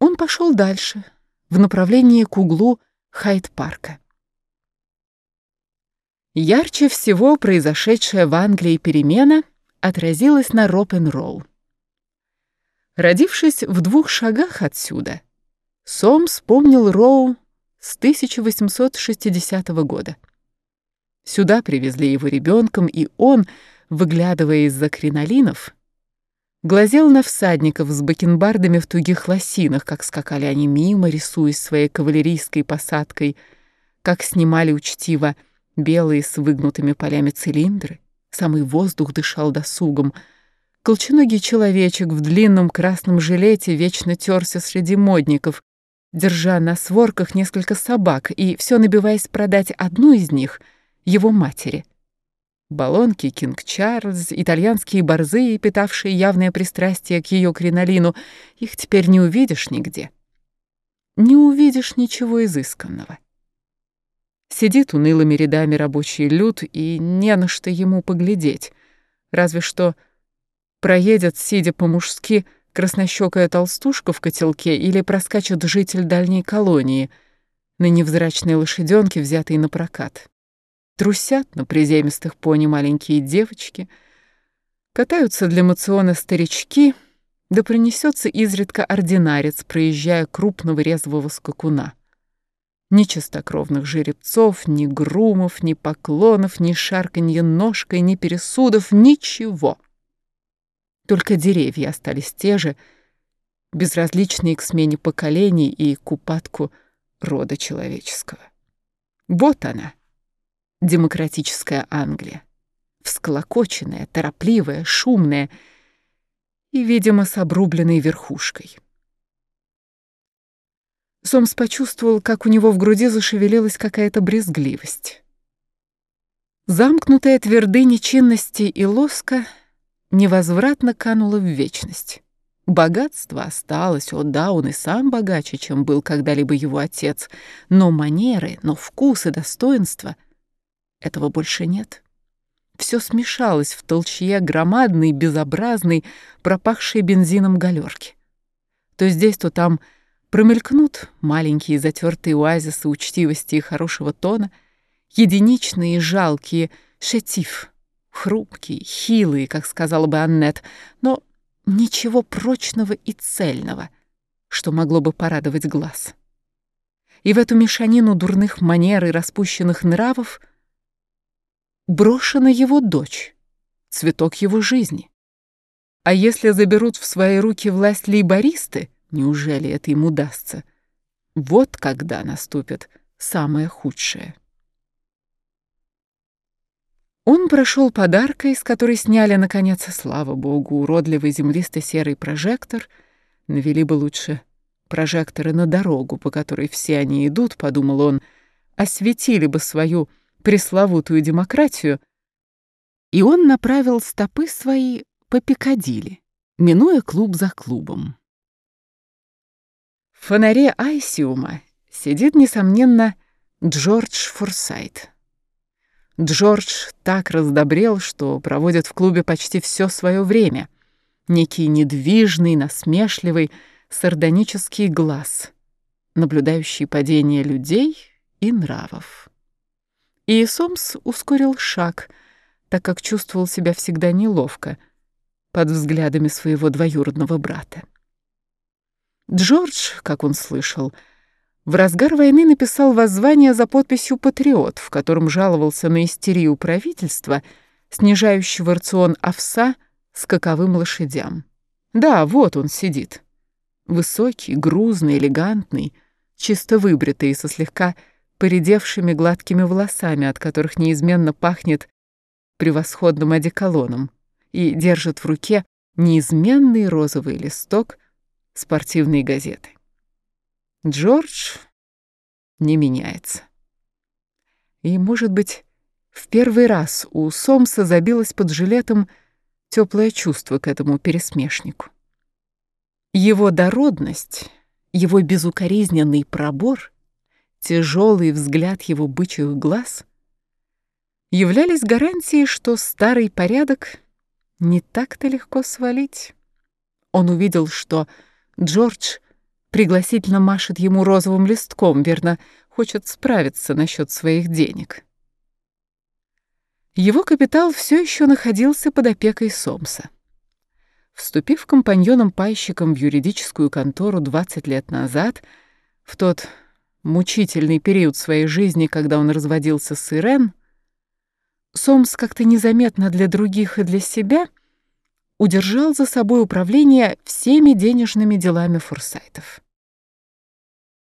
Он пошел дальше, в направлении к углу Хайд-парка. Ярче всего произошедшая в Англии перемена отразилась на Ропен-Роу. Родившись в двух шагах отсюда, Сом вспомнил Роу с 1860 года. Сюда привезли его ребенком, и он, выглядывая из-за кринолинов, глазел на всадников с бакенбардами в тугих лосинах, как скакали они мимо, рисуясь своей кавалерийской посадкой, как снимали учтиво белые с выгнутыми полями цилиндры, самый воздух дышал досугом. Колченогий человечек в длинном красном жилете вечно терся среди модников, держа на сворках несколько собак и все набиваясь продать одну из них его матери — Баллонки Кинг Чарльз, итальянские борзые, питавшие явное пристрастие к ее кринолину, их теперь не увидишь нигде. Не увидишь ничего изысканного. Сидит унылыми рядами рабочий люд, и не на что ему поглядеть. Разве что проедет, сидя по-мужски, краснощекая толстушка в котелке или проскачет житель дальней колонии на невзрачной лошаденке, взятой на прокат. Трусят на приземистых пони маленькие девочки, катаются для мациона старички, да принесется изредка ординарец, проезжая крупного резвого скакуна. Ни чистокровных жеребцов, ни грумов, ни поклонов, ни шарканья ножкой, ни пересудов, ничего. Только деревья остались те же, безразличные к смене поколений и к упадку рода человеческого. Вот она, демократическая Англия. Всколокоченная, торопливая, шумная и, видимо, с обрубленной верхушкой. Сомс почувствовал, как у него в груди зашевелилась какая-то брезгливость. Замкнутая твердыня чинности и лоска невозвратно канула в вечность. Богатство осталось, о да, он и сам богаче, чем был когда-либо его отец, но манеры, но вкус и достоинство этого больше нет. Все смешалось в толчье громадной, безобразной, пропахшей бензином галерки. То здесь, то там промелькнут маленькие затертые оазисы учтивости и хорошего тона, единичные жалкие шетиф, хрупкие, хилые, как сказала бы Аннет, но ничего прочного и цельного, что могло бы порадовать глаз. И в эту мешанину дурных манер и распущенных нравов — брошена его дочь, цветок его жизни. А если заберут в свои руки власть лейбористы, неужели это им удастся? Вот когда наступит самое худшее. Он прошел подаркой, с которой сняли, наконец, слава богу, уродливый землистый серый прожектор. Навели бы лучше прожекторы на дорогу, по которой все они идут, подумал он, осветили бы свою пресловутую демократию, и он направил стопы свои по Пикадилли, минуя клуб за клубом. В фонаре Айсиума сидит, несомненно, Джордж Форсайт. Джордж так раздобрел, что проводит в клубе почти все свое время. Некий недвижный, насмешливый, сардонический глаз, наблюдающий падение людей и нравов. И Сомс ускорил шаг, так как чувствовал себя всегда неловко под взглядами своего двоюродного брата. Джордж, как он слышал, в разгар войны написал воззвание за подписью «Патриот», в котором жаловался на истерию правительства, снижающего рацион овса скаковым лошадям. Да, вот он сидит. Высокий, грузный, элегантный, чисто выбритый и со слегка поредевшими гладкими волосами, от которых неизменно пахнет превосходным одеколоном, и держит в руке неизменный розовый листок спортивной газеты. Джордж не меняется. И, может быть, в первый раз у Сомса забилось под жилетом теплое чувство к этому пересмешнику. Его дородность, его безукоризненный пробор — тяжелый взгляд его бычьих глаз являлись гарантией, что старый порядок не так-то легко свалить. Он увидел, что Джордж пригласительно машет ему розовым листком, верно, хочет справиться насчет своих денег. Его капитал все еще находился под опекой Сомса. Вступив компаньоном-пайщиком в юридическую контору 20 лет назад, в тот мучительный период своей жизни, когда он разводился с Ирен, Сомс как-то незаметно для других и для себя удержал за собой управление всеми денежными делами Форсайтов.